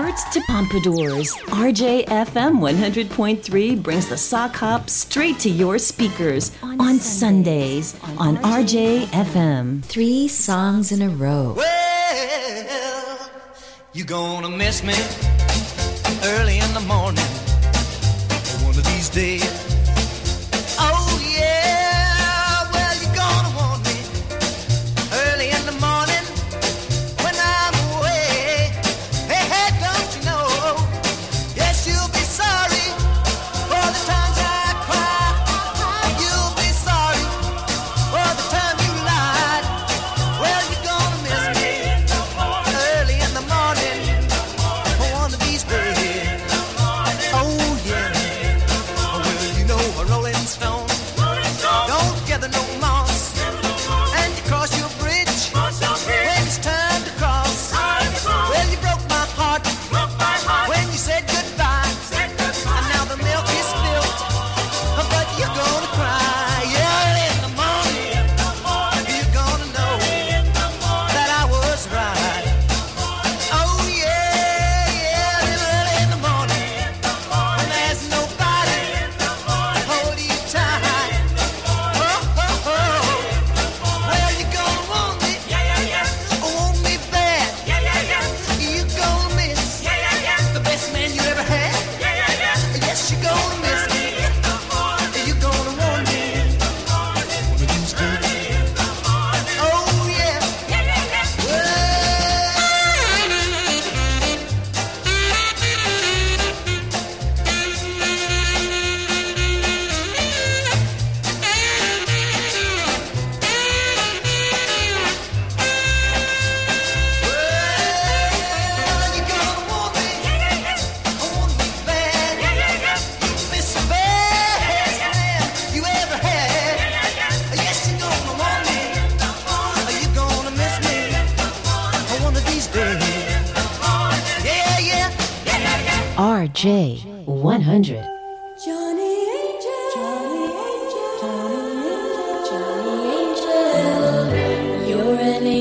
From skirts to pompadours, RJFM 100.3 brings the sock hop straight to your speakers on, on Sundays, Sundays on, on RJFM. Three songs in a row. Well, you gonna miss me early in the morning one of these days.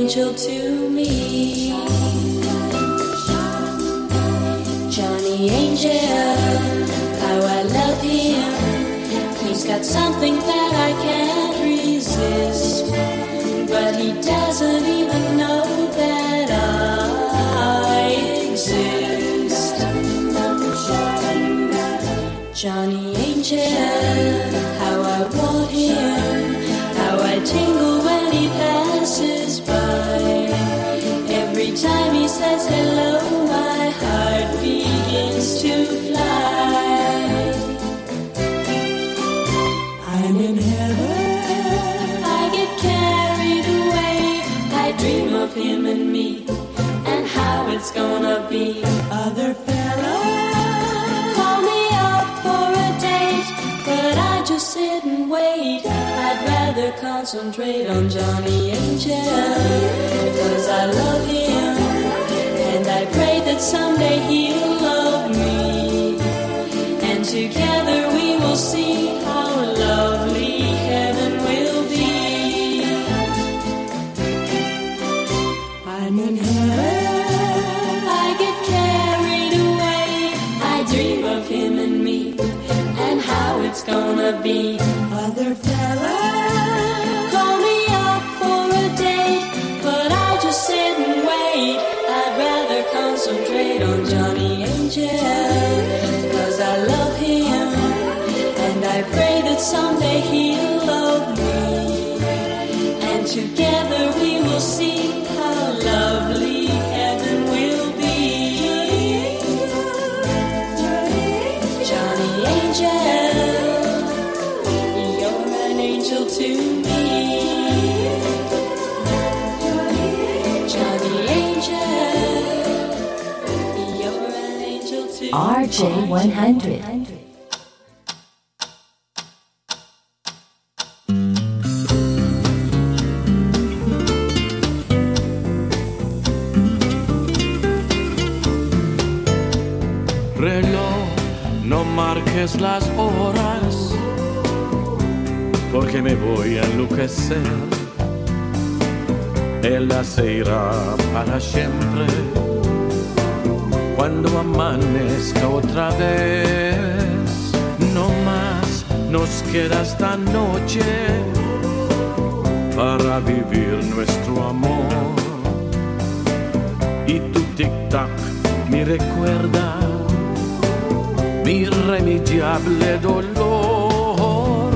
Angel to gonna be. Other fellow? Call me up for a date, but I just sit and wait. I'd rather concentrate on Johnny Angel. Cause I love him. And I pray that someday he'll love me. And together we will see gonna. Other fellas call me up for a date, but I just sit and wait. I'd rather concentrate on Johnny Angel, cause I love him, and I pray that someday he'll RJ100. Reloj, no marques las horas, porque me voy a enloquecer. Ella se irá para siempre cuando amanezca otra vez. No más nos queda esta noche para vivir nuestro amor. Y tu tic-tac me recuerda mi irremediable dolor.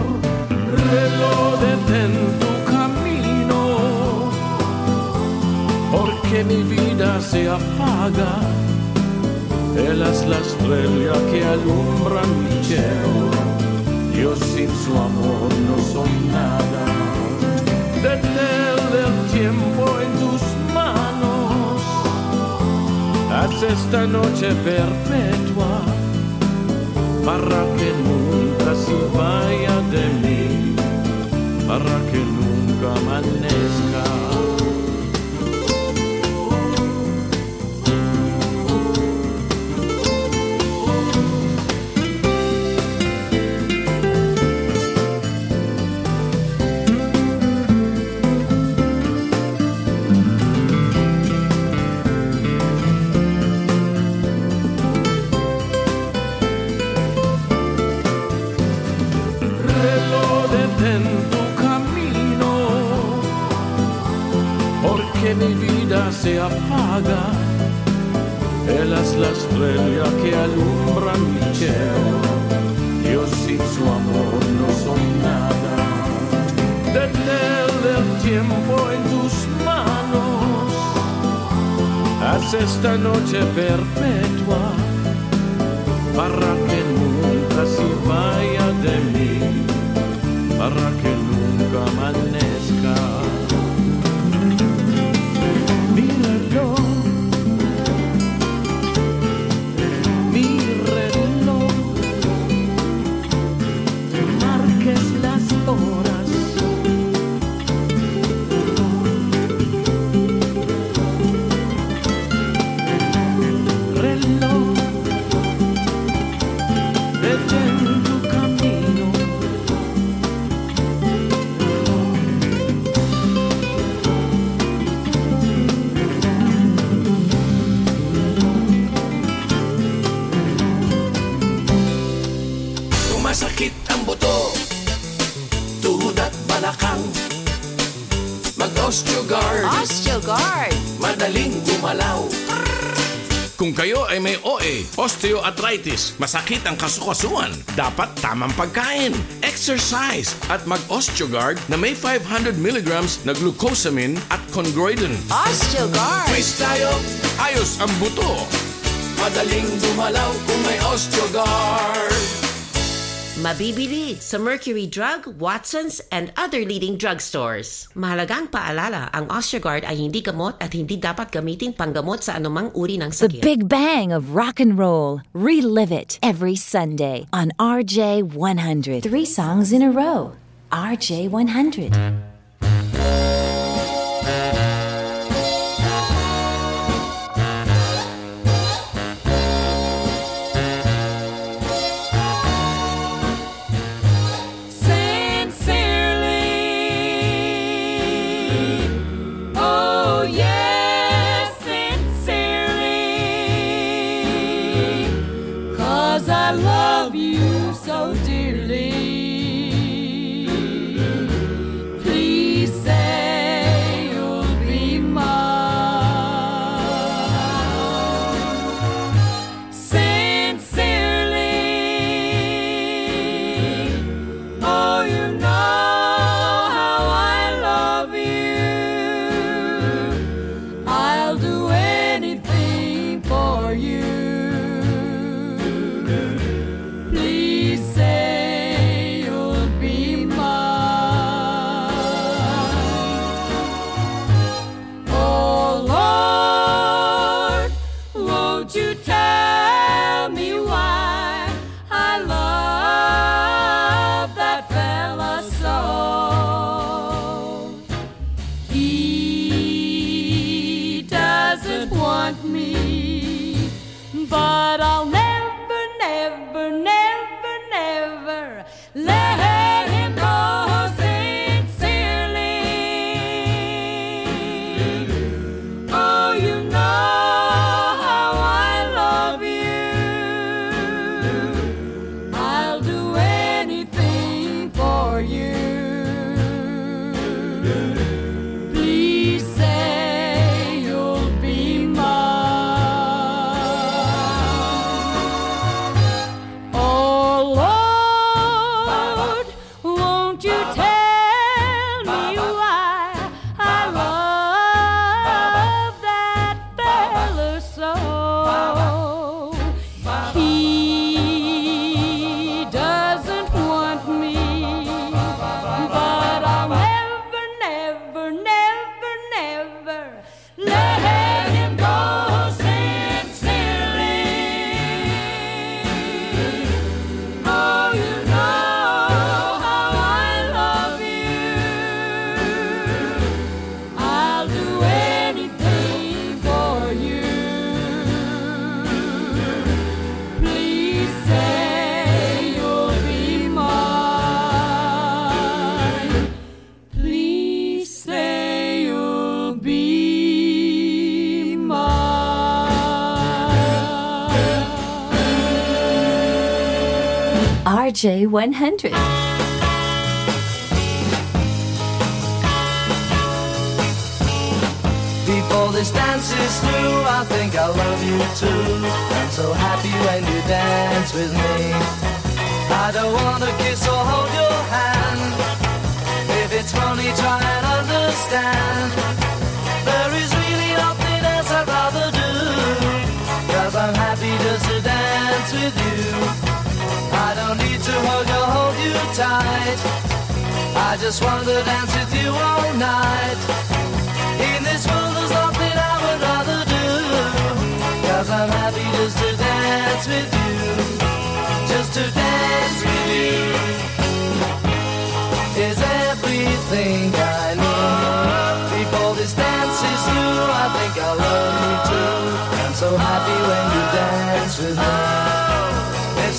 Reloj detén tu camino, porque mi vida se apaga. Él es la que alumbra mi cielo. Yo sin su amor no soy nada. Detén el tiempo en tus manos. Haz esta noche perpetua para que nunca se vaya de mí, para que nunca amanezca. Osteoarthritis, masakit ang kasukasuan, dapat tamang pagkain, exercise, at mag-osteogard na may 500 milligrams na glucosamine at chondroitin. Osteogard! Quiz tayo Ayos ang buto! Madaling gumalaw kung may osteogard Mabibili sa Mercury Drug, Watson's, and other leading drugstores. Mahalagang paalala, ang Osteogard ay hindi gamot at hindi dapat gamitin panggamot sa anumang uri ng sakit. The Big Bang of Rock and Roll. Relive it every Sunday on RJ100. Three songs in a row. RJ100. RJ100. Before this dance is through, I think I love you too. I'm so happy when you dance with me. I don't wanna kiss or hold your hand. If it's funny, try and understand. There is really nothing else I'd rather do. Cause I'm happy just to dance with you. To hug or hold you tight. I just want to dance with you all night. In this world there's nothing I would rather do Cause I'm happy just to dance with you Just to dance with you Is everything I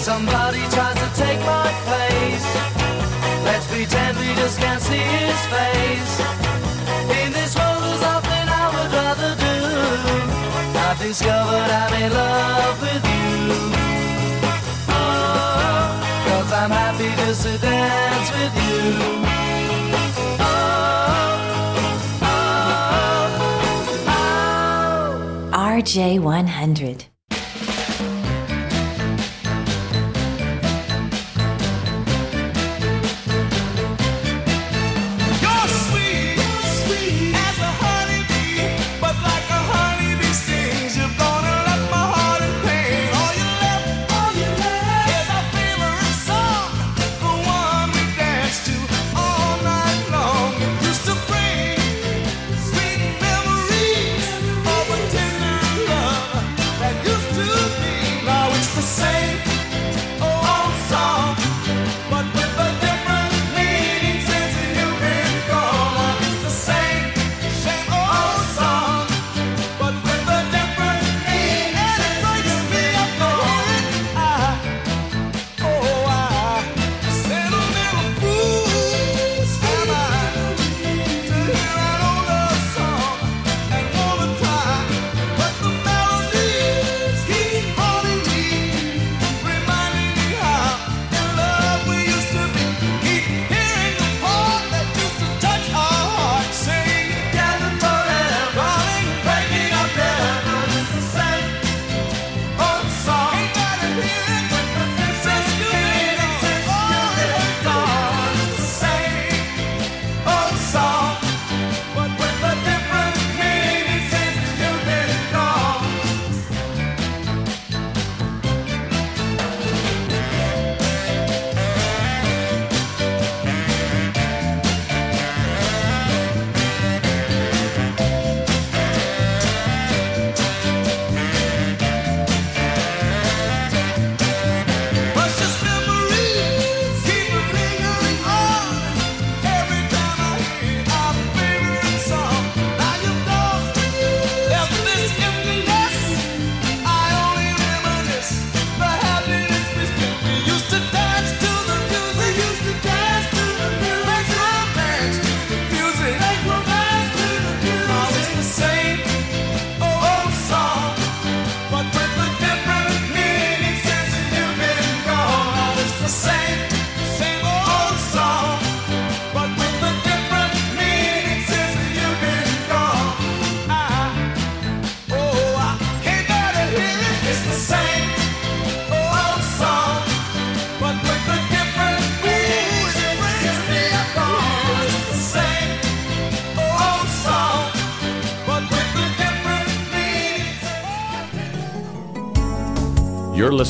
somebody tries to take my place. Let's pretend we just can't see his face. In this world there's nothing I would rather do. I've discovered I'm in love with you. Oh, Cause I'm happy just to dance with you. Oh, oh, RJ100.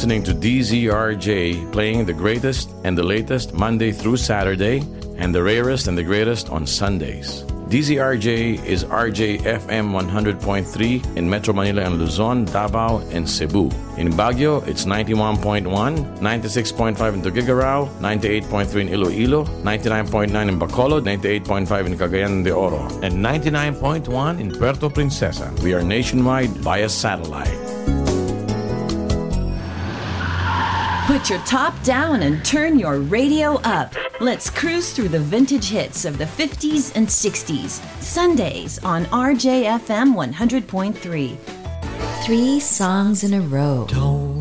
Listening to DZRJ playing the greatest and the latest Monday through Saturday and the rarest and the greatest on Sundays. DZRJ is RJFM 100.3 in Metro Manila and Luzon, Davao, and Cebu. In Baguio, it's 91.1, 96.5 in Tuguegarao, 98.3 in Iloilo, 99.9 in Bacolod, 98.5 in Cagayan de Oro. and 99.1 in Puerto Princesa. We are nationwide via satellite. Put your top down and turn your radio up. Let's cruise through the vintage hits of the 50s and 60s. Sundays on RJFM 100.3. Three songs in a row. That's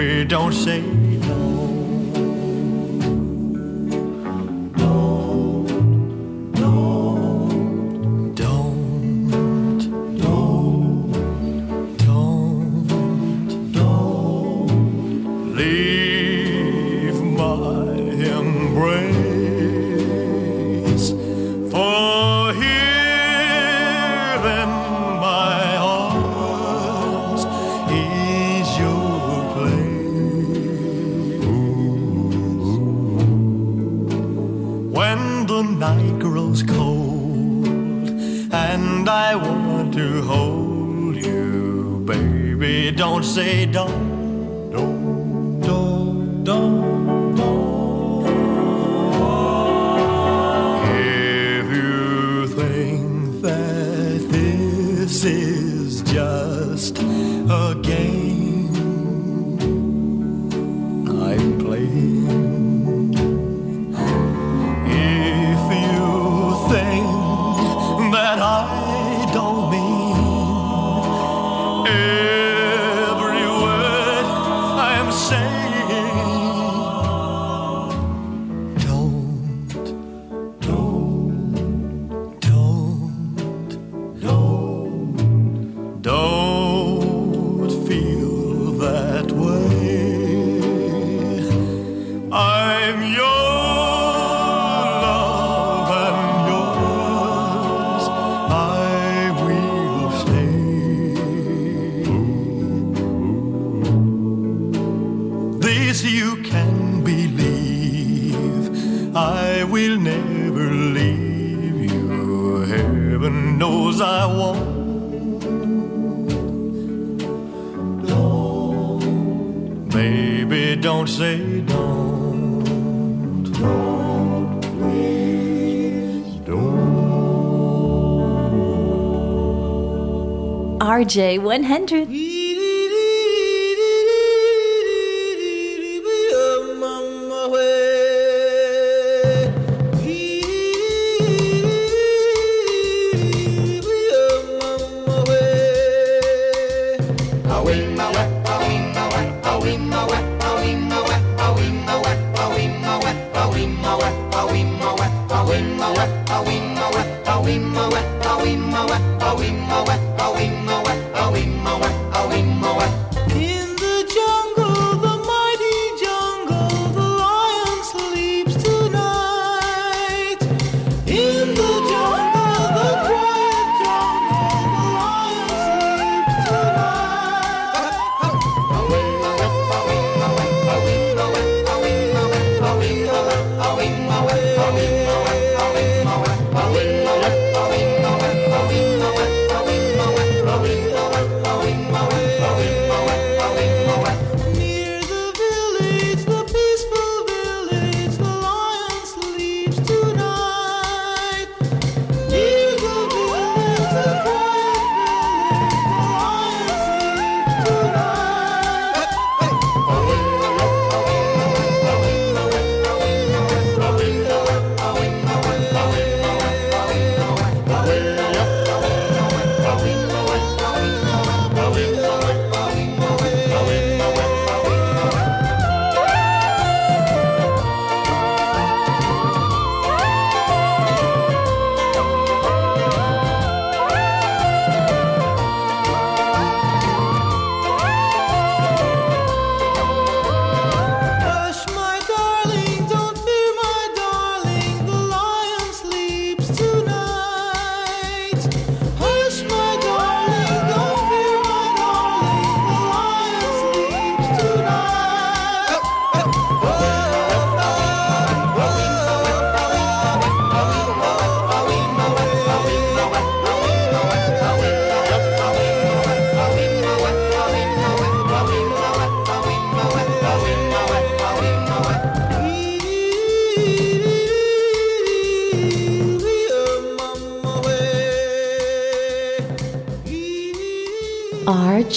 baby, don't say I'm RJ100. Hallelujah.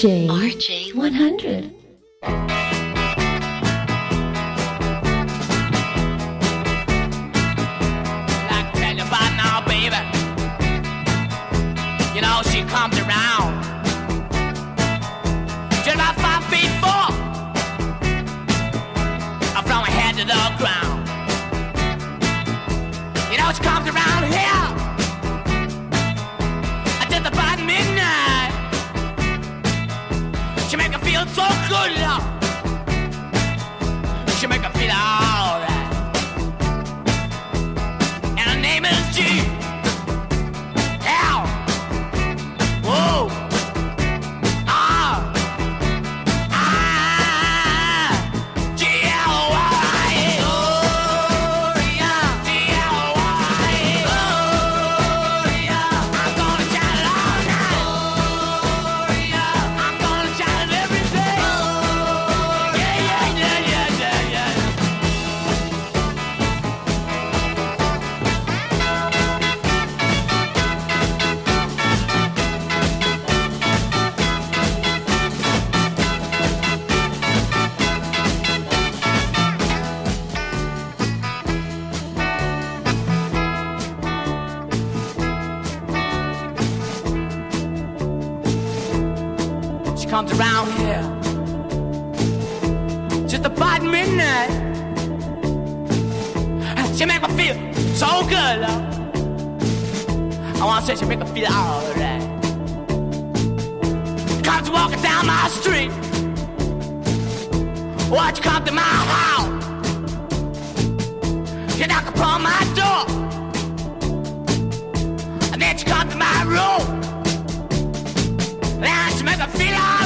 RJ100. comes around here. Just about midnight. She make me feel so good, love. I wanna say she make me feel alright. Comes walking down my street. Watch you come to my house. You knock upon my door. And then you come to my room. And she make me feel alright.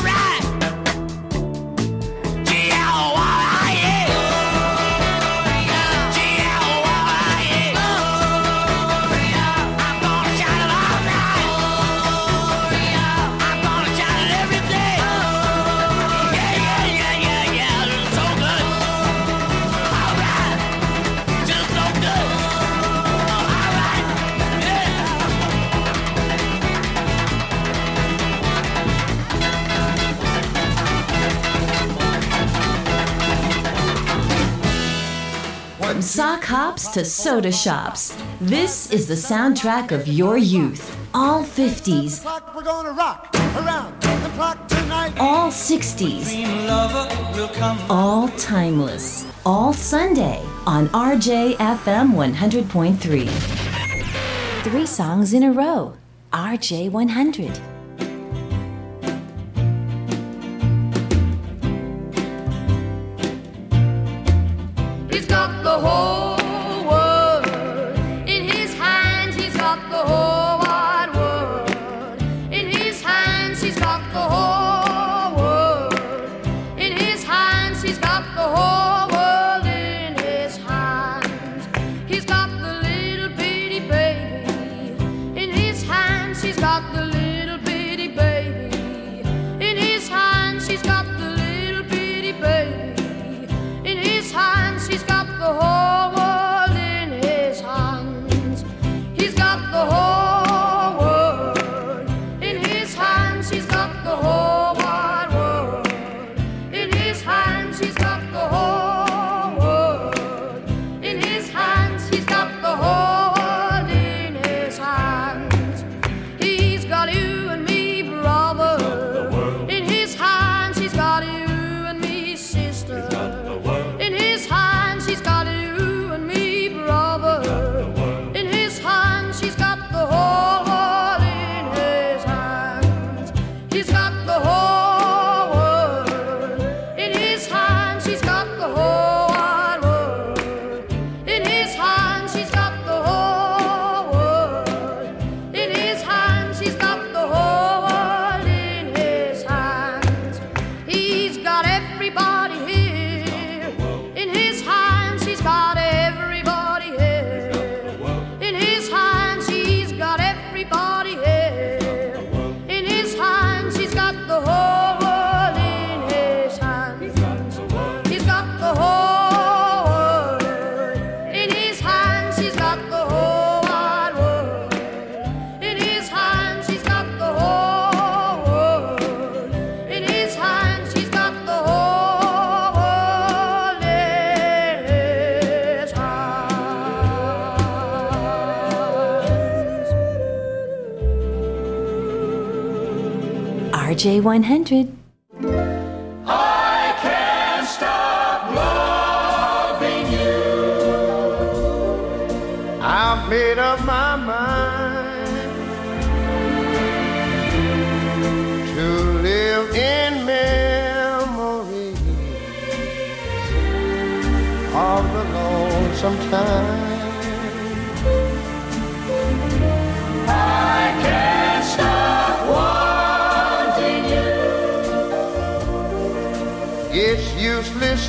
From sock hops to soda shops, this is the soundtrack of your youth. All 50s. All 60s. All timeless. All Sunday on RJFM 100.3. Three songs in a row. RJ 100. RJ100. I can't stop loving you. I've made up my mind to live in memory of the lonesome time.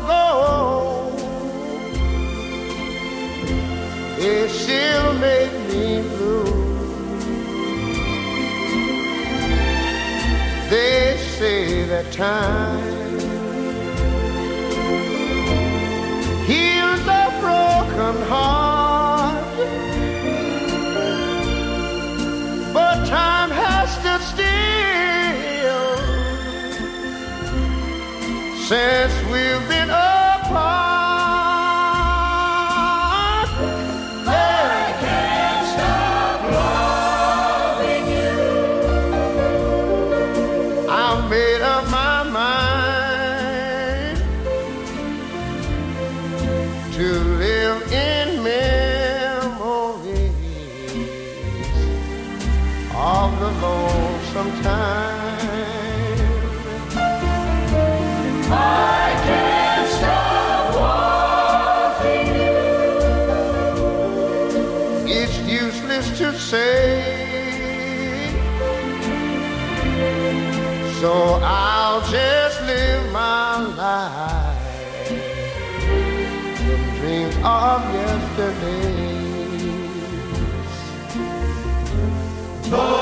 ago, they still make me blue. They say that time heals a broken heart, but time has stood still since Though